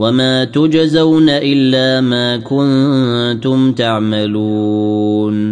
وما تجزون الا ما كنتم تعملون